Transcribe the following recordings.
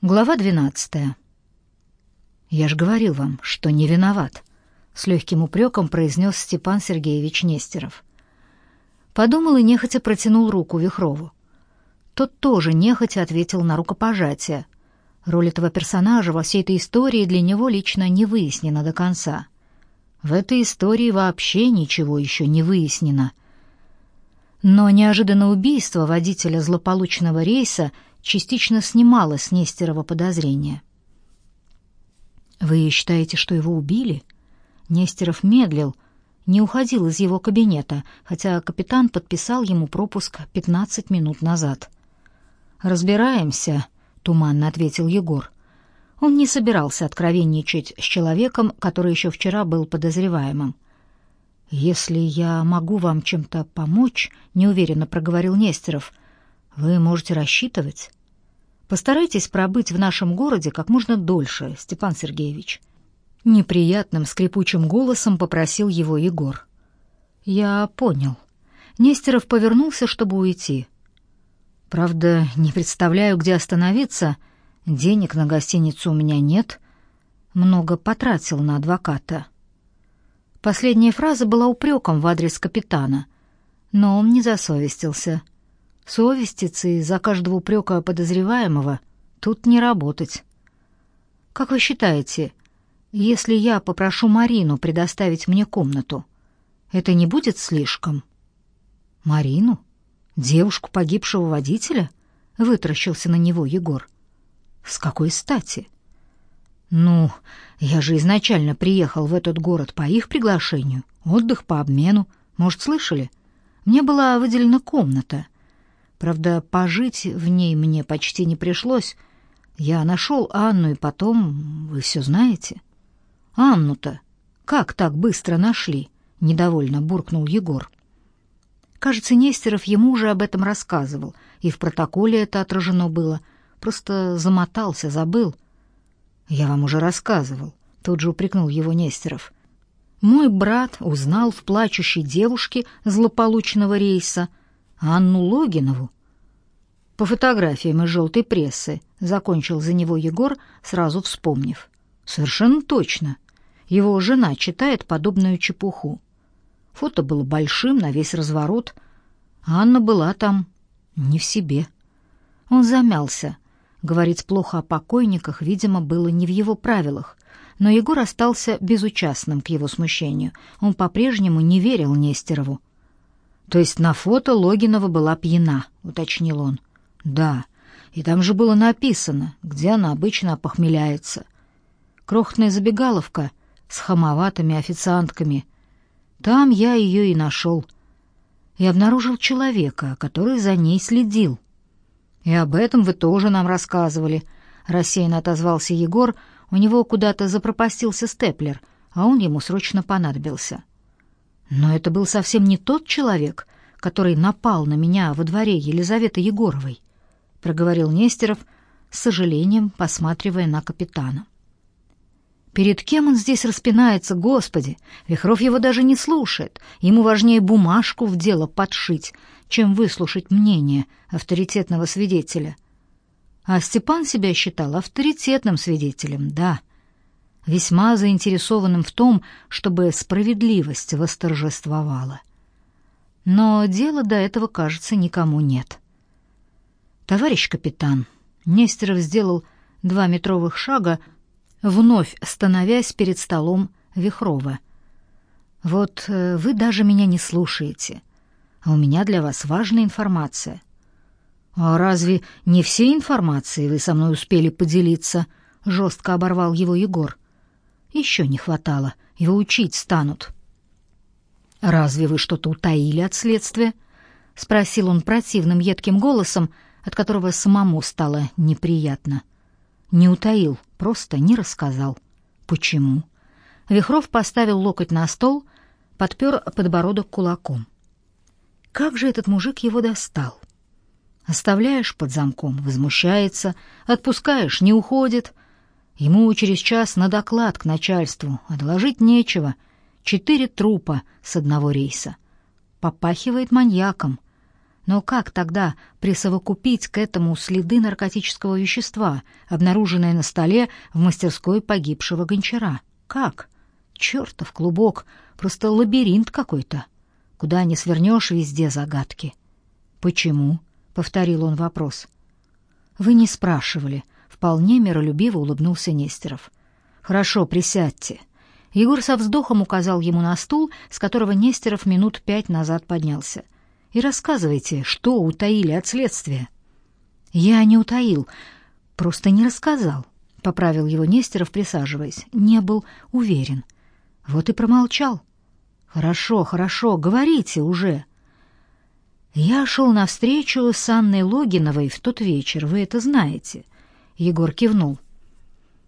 Глава 12. Я ж говорил вам, что не виноват, с легким упреком произнес Степан Сергеевич Нестеров. Подумал и нехотя протянул руку Вихрову. Тот тоже нехотя ответил на рукопожатие. Роль этого персонажа во всей этой истории для него лично не выяснена до конца. В этой истории вообще ничего еще не выяснено. Но неожиданное убийство водителя злополучного рейса — частично снимала с Нестерова подозрения. «Вы считаете, что его убили?» Нестеров медлил, не уходил из его кабинета, хотя капитан подписал ему пропуск 15 минут назад. «Разбираемся», — туманно ответил Егор. Он не собирался откровенничать с человеком, который еще вчера был подозреваемым. «Если я могу вам чем-то помочь», — неуверенно проговорил Нестеров, — «вы можете рассчитывать». Постарайтесь пробыть в нашем городе как можно дольше, Степан Сергеевич. Неприятным скрипучим голосом попросил его Егор. Я понял. Нестеров повернулся, чтобы уйти. Правда, не представляю, где остановиться. Денег на гостиницу у меня нет. Много потратил на адвоката. Последняя фраза была упреком в адрес капитана, но он не засовестился. — Совеститься из-за каждого упрека подозреваемого тут не работать. Как вы считаете, если я попрошу Марину предоставить мне комнату, это не будет слишком? Марину? Девушку погибшего водителя? Вытращился на него Егор. С какой стати? Ну, я же изначально приехал в этот город по их приглашению. Отдых по обмену. Может, слышали? Мне была выделена комната — Правда, пожить в ней мне почти не пришлось. Я нашел Анну, и потом... Вы все знаете. Анну-то как так быстро нашли? Недовольно буркнул Егор. Кажется, Нестеров ему уже об этом рассказывал, и в протоколе это отражено было. Просто замотался, забыл. Я вам уже рассказывал. Тут же упрекнул его Нестеров. Мой брат узнал в плачущей девушке злополучного рейса Анну Логинову. По фотографиям из желтой прессы, закончил за него Егор, сразу вспомнив. Совершенно точно. Его жена читает подобную чепуху. Фото было большим, на весь разворот. Анна была там не в себе. Он замялся. Говорить плохо о покойниках, видимо, было не в его правилах. Но Егор остался безучастным к его смущению. Он по-прежнему не верил Нестерову. То есть на фото Логинова была пьяна, уточнил он. Да, и там же было написано, где она обычно опохмеляется. Крохотная забегаловка с хамоватыми официантками. Там я ее и нашел. И обнаружил человека, который за ней следил. И об этом вы тоже нам рассказывали. Рассеянно отозвался Егор, у него куда-то запропастился степлер, а он ему срочно понадобился. Но это был совсем не тот человек, который напал на меня во дворе Елизаветы Егоровой, проговорил Нестеров с сожалением, посматривая на капитана. Перед кем он здесь распинается, Господи? Вихров его даже не слушает. Ему важнее бумажку в дело подшить, чем выслушать мнение авторитетного свидетеля. А Степан себя считал авторитетным свидетелем, да весьма заинтересованным в том, чтобы справедливость восторжествовала. Но дела до этого, кажется, никому нет. Товарищ капитан, Нестеров сделал два метровых шага, вновь становясь перед столом Вихрова. Вот э, вы даже меня не слушаете, а у меня для вас важная информация. А разве не все информации вы со мной успели поделиться? Жестко оборвал его Егор. Еще не хватало, его учить станут. Разве вы что-то утаили от следствия? спросил он противным едким голосом, от которого самому стало неприятно. Не утаил, просто не рассказал. Почему? Вихров поставил локоть на стол, подпер подбородок кулаком. Как же этот мужик его достал? Оставляешь под замком, возмущается, отпускаешь, не уходит — Ему через час на доклад к начальству, а доложить нечего. Четыре трупа с одного рейса. Попахивает маньяком. Но как тогда присовокупить к этому следы наркотического вещества, обнаруженные на столе в мастерской погибшего гончара? Как? Чертов клубок, просто лабиринт какой-то. Куда ни свернешь, везде загадки. «Почему?» — повторил он вопрос. «Вы не спрашивали», — вполне миролюбиво улыбнулся Нестеров. «Хорошо, присядьте». Егор со вздохом указал ему на стул, с которого Нестеров минут пять назад поднялся — и рассказывайте, что утаили от следствия. Я не утаил, просто не рассказал, поправил его Нестеров, присаживаясь. Не был уверен. Вот и промолчал. Хорошо, хорошо, говорите уже. Я шел навстречу с Анной Логиновой в тот вечер, вы это знаете. Егор кивнул.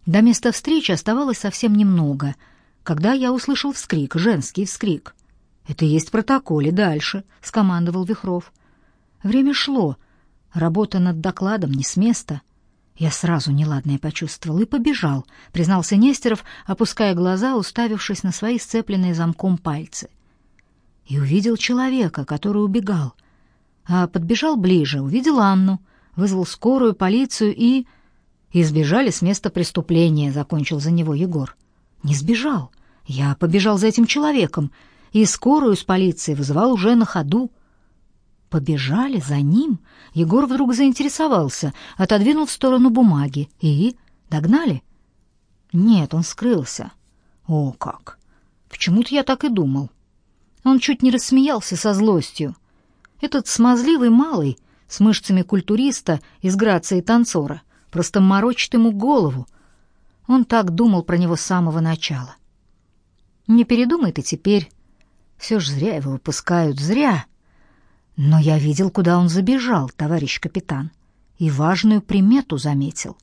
До места встречи оставалось совсем немного, когда я услышал вскрик, женский вскрик. «Это есть в протоколе. Дальше», — скомандовал Вихров. Время шло. Работа над докладом не с места. Я сразу неладное почувствовал и побежал, признался Нестеров, опуская глаза, уставившись на свои сцепленные замком пальцы. И увидел человека, который убегал. А подбежал ближе, увидел Анну, вызвал скорую, полицию и... И сбежали с места преступления, закончил за него Егор. Не сбежал. Я побежал за этим человеком, и скорую с полицией вызывал уже на ходу. Побежали за ним. Егор вдруг заинтересовался, отодвинул в сторону бумаги. И догнали? Нет, он скрылся. О, как! Почему-то я так и думал. Он чуть не рассмеялся со злостью. Этот смазливый малый, с мышцами культуриста и с грацией танцора, просто морочит ему голову. Он так думал про него с самого начала. Не передумай ты теперь, все ж зря его выпускают, зря. Но я видел, куда он забежал, товарищ капитан, и важную примету заметил.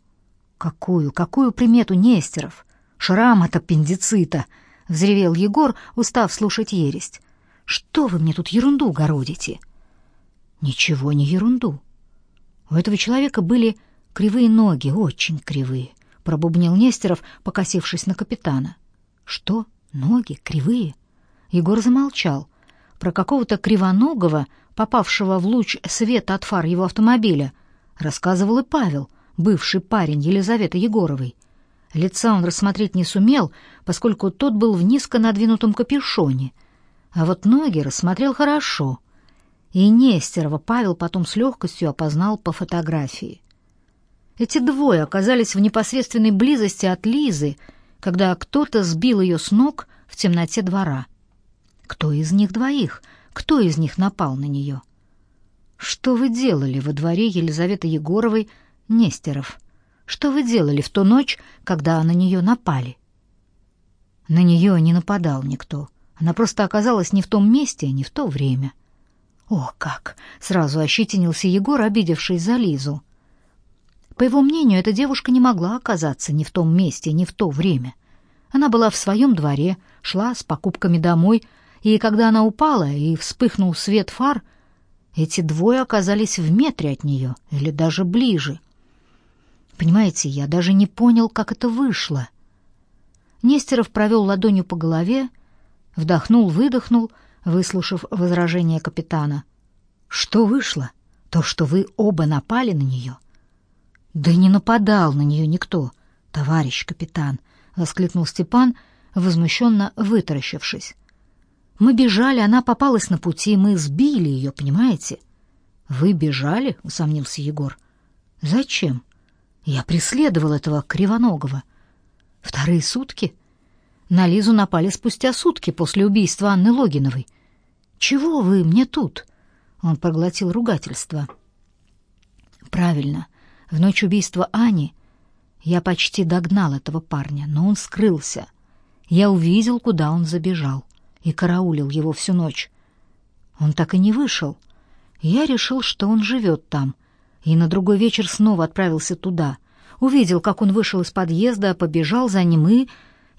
Какую, какую примету Нестеров? Шрам от аппендицита, взревел Егор, устав слушать ересть. Что вы мне тут ерунду городите? Ничего не ерунду. У этого человека были кривые ноги, очень кривые, пробубнил Нестеров, покосившись на капитана. Что? Ноги кривые? Егор замолчал. Про какого-то кривоногого, попавшего в луч света от фар его автомобиля, рассказывал и Павел, бывший парень Елизаветы Егоровой. Лица он рассмотреть не сумел, поскольку тот был в низко надвинутом капюшоне. А вот ноги рассмотрел хорошо. И Нестерова Павел потом с легкостью опознал по фотографии. Эти двое оказались в непосредственной близости от Лизы, когда кто-то сбил ее с ног в темноте двора. Кто из них двоих? Кто из них напал на нее? Что вы делали во дворе Елизаветы Егоровой, Нестеров? Что вы делали в ту ночь, когда на нее напали? На нее не нападал никто. Она просто оказалась не в том месте, не в то время. О, как! Сразу ощетинился Егор, обидевшись за Лизу. По его мнению, эта девушка не могла оказаться ни в том месте, ни в то время. Она была в своем дворе, шла с покупками домой, и когда она упала и вспыхнул свет фар, эти двое оказались в метре от нее или даже ближе. Понимаете, я даже не понял, как это вышло. Нестеров провел ладонью по голове, вдохнул, выдохнул, выслушав возражение капитана. Что вышло? То, что вы оба напали на нее?» Да не нападал на нее никто, товарищ капитан, воскликнул Степан, возмущенно вытаращившись. Мы бежали, она попалась на пути, мы сбили ее, понимаете? Вы бежали? усомнился Егор. Зачем? Я преследовал этого кривоногого. Вторые сутки? На Лизу напали спустя сутки после убийства Анны Логиновой. Чего вы мне тут? Он проглотил ругательство. Правильно. В ночь убийства Ани я почти догнал этого парня, но он скрылся. Я увидел, куда он забежал и караулил его всю ночь. Он так и не вышел. Я решил, что он живет там, и на другой вечер снова отправился туда. Увидел, как он вышел из подъезда, побежал за ним и...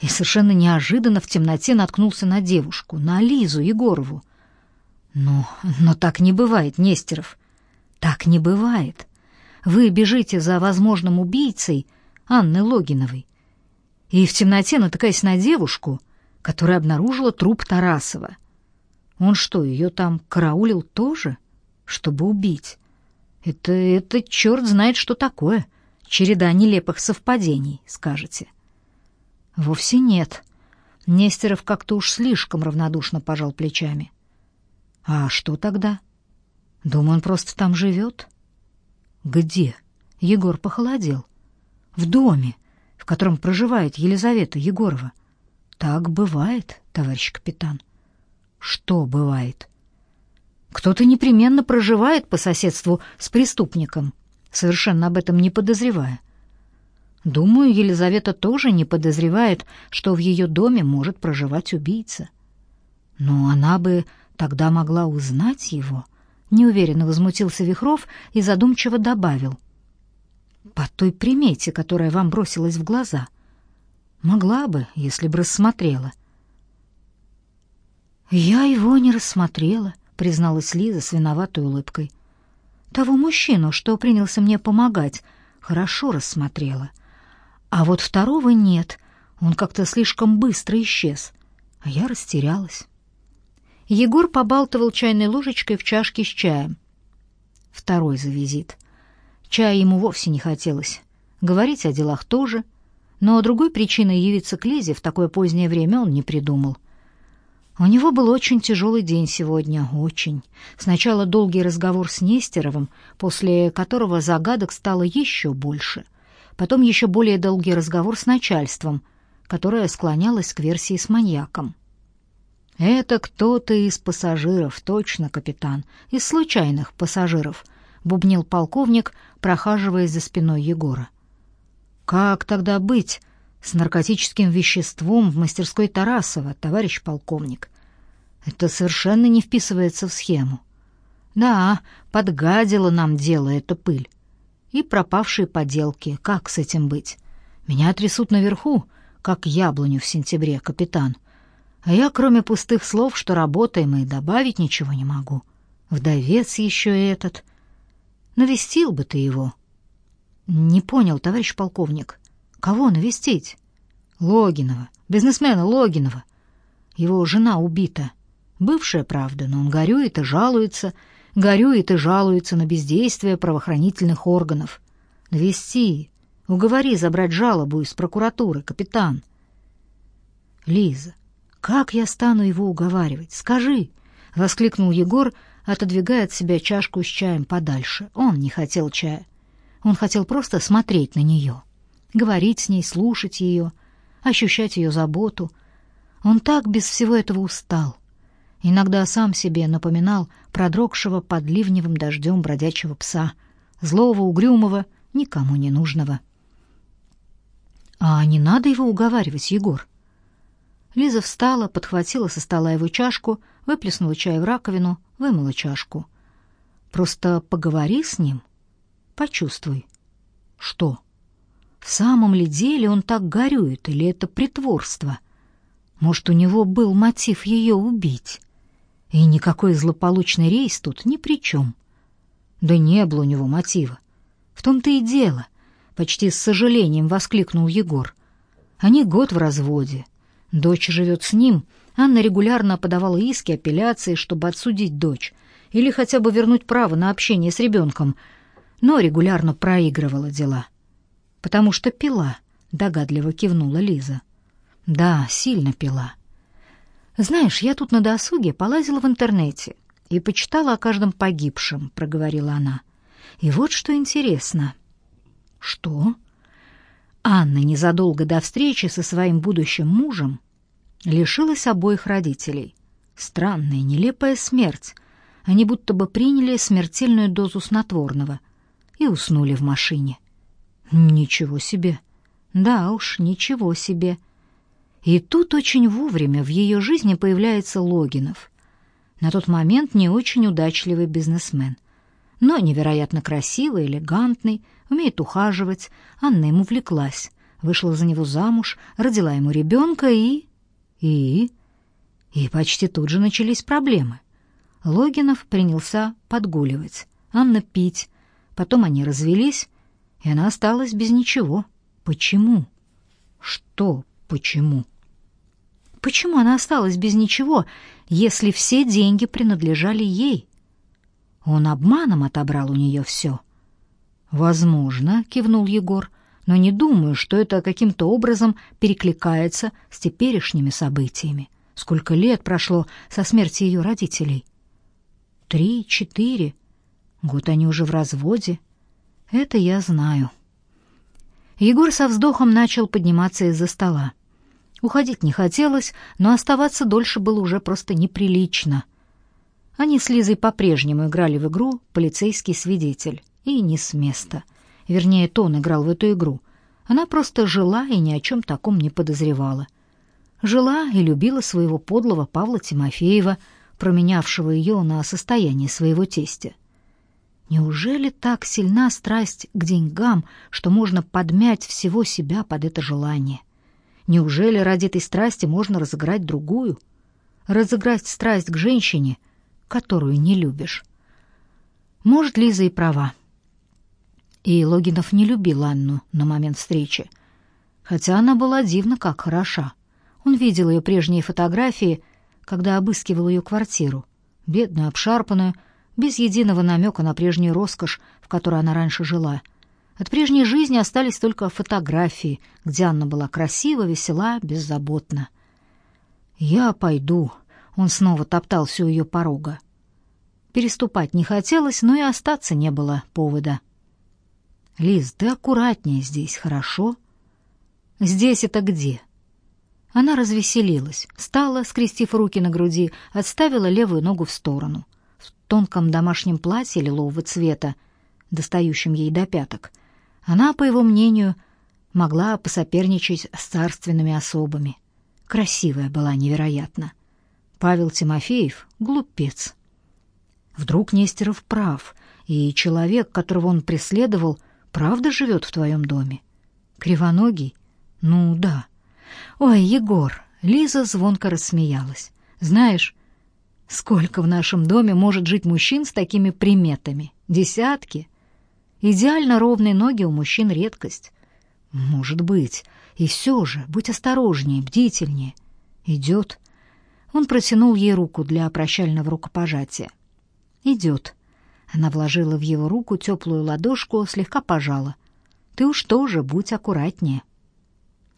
И совершенно неожиданно в темноте наткнулся на девушку, на Лизу Егорову. Но, но так не бывает, Нестеров. Так не бывает. Вы бежите за возможным убийцей Анны Логиновой. И в темноте натыкаясь на девушку, которая обнаружила труп Тарасова. Он что, ее там караулил тоже? чтобы убить. Это, это черт знает, что такое. Череда нелепых совпадений, скажете. Вовсе нет. Нестеров как-то уж слишком равнодушно пожал плечами. А что тогда? Думаю, он просто там живет. Где? Егор похолодел. В доме, в котором проживает Елизавета Егорова. Так бывает, товарищ капитан. Что бывает? Кто-то непременно проживает по соседству с преступником, совершенно об этом не подозревая. Думаю, Елизавета тоже не подозревает, что в ее доме может проживать убийца. Но она бы тогда могла узнать его. Неуверенно возмутился Вихров и задумчиво добавил: по той примете, которая вам бросилась в глаза. Могла бы, если бы рассмотрела. Я его не рассмотрела, призналась Лиза с виноватой улыбкой. Того мужчину, что принялся мне помогать, хорошо рассмотрела. А вот второго нет, он как-то слишком быстро исчез, а я растерялась. Егор побалтывал чайной ложечкой в чашке с чаем. Второй за визит. Чая ему вовсе не хотелось. Говорить о делах тоже, но другой причины явиться к Лизе в такое позднее время он не придумал. У него был очень тяжелый день сегодня, очень. Сначала долгий разговор с Нестеровым, после которого загадок стало еще больше. Потом еще более долгий разговор с начальством, которое склонялось к версии с маньяком. «Это кто-то из пассажиров, точно, капитан, из случайных пассажиров», — бубнил полковник, прохаживаясь за спиной Егора. «Как тогда быть с наркотическим веществом в мастерской Тарасова, товарищ полковник. Это совершенно не вписывается в схему. Да, подгадила нам дело эта пыль. И пропавшие поделки, как с этим быть? Меня трясут наверху, как яблоню в сентябре, капитан. А я, кроме пустых слов, что работаем, и добавить ничего не могу. Вдовец еще этот. Навестил бы ты его. Не понял, товарищ полковник. Кого навестить? Логинова, бизнесмена Логинова. Его жена убита. Бывшая, правда, но он горюет и жалуется, горюет и жалуется на бездействие правоохранительных органов. Навести, уговори забрать жалобу из прокуратуры, капитан. Лиза, как я стану его уговаривать? Скажи, воскликнул Егор, отодвигая от себя чашку с чаем подальше. Он не хотел чая. Он хотел просто смотреть на нее говорить с ней, слушать ее, ощущать ее заботу. Он так без всего этого устал. Иногда сам себе напоминал продрогшего под ливневым дождем бродячего пса, злого, угрюмого, никому не нужного. А не надо его уговаривать, Егор. Лиза встала, подхватила со стола его чашку, выплеснула чай в раковину, вымыла чашку. Просто поговори с ним, почувствуй. Что? В самом ли деле он так горюет, или это притворство? Может, у него был мотив ее убить? И никакой злополучный рейс тут ни при чем. Да не было у него мотива. В том-то и дело, почти с сожалением воскликнул Егор. Они год в разводе. Дочь живет с ним. Анна регулярно подавала иски, апелляции, чтобы отсудить дочь или хотя бы вернуть право на общение с ребенком, но регулярно проигрывала дела потому что пила, догадливо кивнула Лиза. Да, сильно пила. Знаешь, я тут на досуге полазила в интернете и почитала о каждом погибшем, проговорила она. И вот что интересно. Что? Анна незадолго до встречи со своим будущим мужем лишилась обоих родителей. Странная, нелепая смерть. Они будто бы приняли смертельную дозу снотворного и уснули в машине. Ничего себе. Да уж, ничего себе. И тут очень вовремя в ее жизни появляется Логинов. На тот момент не очень удачливый бизнесмен, но невероятно красивый, элегантный, умеет ухаживать. Анна ему влеклась, вышла за него замуж, родила ему ребенка и... И... И почти тут же начались проблемы. Логинов принялся подгуливать, Анна пить. Потом они развелись, и она осталась без ничего. Почему? Что почему? Почему она осталась без ничего, если все деньги принадлежали ей? Он обманом отобрал у нее все. «Возможно», — кивнул Егор, «но не думаю, что это каким-то образом перекликается с теперешними событиями. Сколько лет прошло со смерти ее родителей?» «Три, четыре. Год они уже в разводе. Это я знаю». Егор со вздохом начал подниматься из-за стола. Уходить не хотелось, но оставаться дольше было уже просто неприлично. Они с Лизой по-прежнему играли в игру «Полицейский свидетель». И не с места. Вернее, Тон играл в эту игру. Она просто жила и ни о чем таком не подозревала. Жила и любила своего подлого Павла Тимофеева, променявшего ее на состояние своего тестя. Неужели так сильна страсть к деньгам, что можно подмять всего себя под это желание? Неужели ради этой страсти можно разыграть другую? Разыграть страсть к женщине, которую не любишь? Может, Лиза и права. И Логинов не любил Анну на момент встречи, хотя она была дивно как хороша. Он видел ее прежние фотографии, когда обыскивал ее квартиру, бедную, обшарпанную, без единого намека на прежнюю роскошь, в которой она раньше жила. От прежней жизни остались только фотографии, где Анна была красива, весела, беззаботна. «Я пойду», — он снова топтался у ее порога. Переступать не хотелось, но и остаться не было повода. «Лиз, ты аккуратнее здесь, хорошо?» «Здесь это где?» Она развеселилась, встала, скрестив руки на груди, отставила левую ногу в сторону — тонком домашнем платье лилового цвета, достающем ей до пяток, она, по его мнению, могла посоперничать с царственными особами. Красивая была невероятно. Павел Тимофеев — глупец. Вдруг Нестеров прав, и человек, которого он преследовал, правда живет в твоем доме? Кривоногий? Ну да. Ой, Егор, Лиза звонко рассмеялась. Знаешь, Сколько в нашем доме может жить мужчин с такими приметами? Десятки. Идеально ровные ноги у мужчин редкость. Может быть. И все же, будь осторожнее, бдительнее. Идет. Он протянул ей руку для прощального рукопожатия. Идет. Она вложила в его руку теплую ладошку, слегка пожала. Ты уж тоже будь аккуратнее.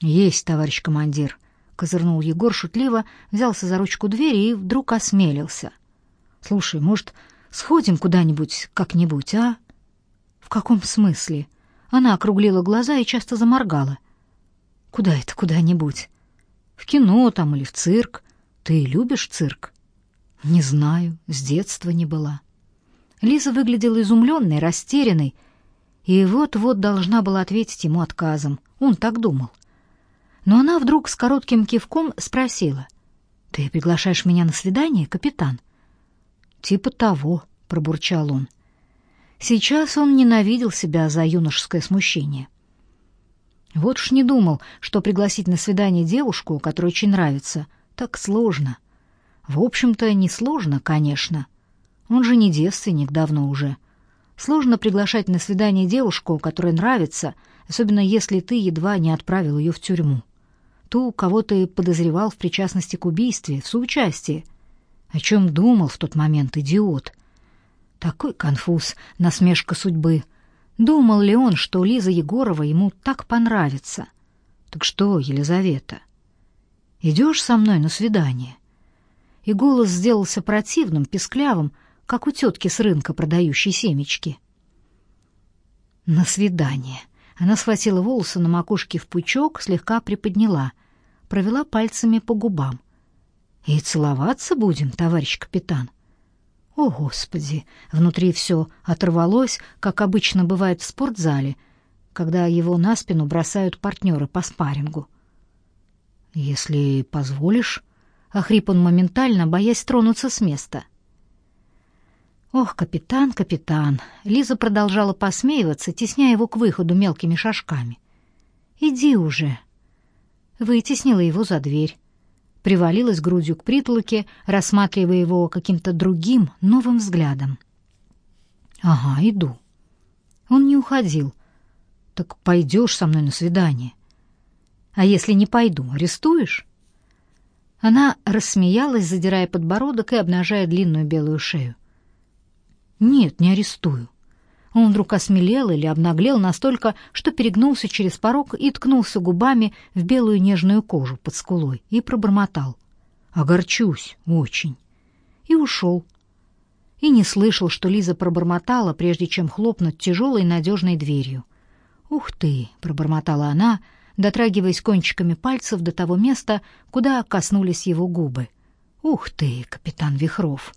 Есть, товарищ командир козырнул Егор шутливо, взялся за ручку двери и вдруг осмелился. Слушай, может, сходим куда-нибудь как-нибудь, а? В каком смысле? Она округлила глаза и часто заморгала. Куда это куда-нибудь? В кино там или в цирк? Ты любишь цирк? Не знаю, с детства не была. Лиза выглядела изумленной, растерянной, и вот-вот должна была ответить ему отказом. Он так думал. Но она вдруг с коротким кивком спросила: "Ты приглашаешь меня на свидание, капитан?" "Типа того", пробурчал он. Сейчас он ненавидел себя за юношеское смущение. Вот уж не думал, что пригласить на свидание девушку, которая очень нравится, так сложно. В общем-то, не сложно, конечно. Он же не девственник давно уже. Сложно приглашать на свидание девушку, которая нравится, особенно если ты едва не отправил ее в тюрьму ту, кого ты подозревал в причастности к убийству, в соучастии. О чем думал в тот момент идиот? Такой конфуз, насмешка судьбы. Думал ли он, что Лиза Егорова ему так понравится? Так что, Елизавета, идешь со мной на свидание? И голос сделался противным, песклявым, как у тетки с рынка, продающей семечки. На свидание. Она схватила волосы на макушке в пучок, слегка приподняла провела пальцами по губам. «И целоваться будем, товарищ капитан?» О, Господи! Внутри все оторвалось, как обычно бывает в спортзале, когда его на спину бросают партнеры по спаррингу. «Если позволишь...» — охрип он моментально, боясь тронуться с места. «Ох, капитан, капитан!» Лиза продолжала посмеиваться, тесняя его к выходу мелкими шажками. «Иди уже!» вытеснила его за дверь. Привалилась грудью к притолоке, рассматривая его каким-то другим, новым взглядом. «Ага, иду». Он не уходил. «Так пойдешь со мной на свидание?» «А если не пойду, арестуешь?» Она рассмеялась, задирая подбородок и обнажая длинную белую шею. Нет, не арестую. Он вдруг осмелел или обнаглел настолько, что перегнулся через порог и ткнулся губами в белую нежную кожу под скулой и пробормотал. «Огорчусь очень». И ушел. И не слышал, что Лиза пробормотала, прежде чем хлопнуть тяжелой надежной дверью. «Ух ты!» — пробормотала она, дотрагиваясь кончиками пальцев до того места, куда коснулись его губы. «Ух ты, капитан Вихров!»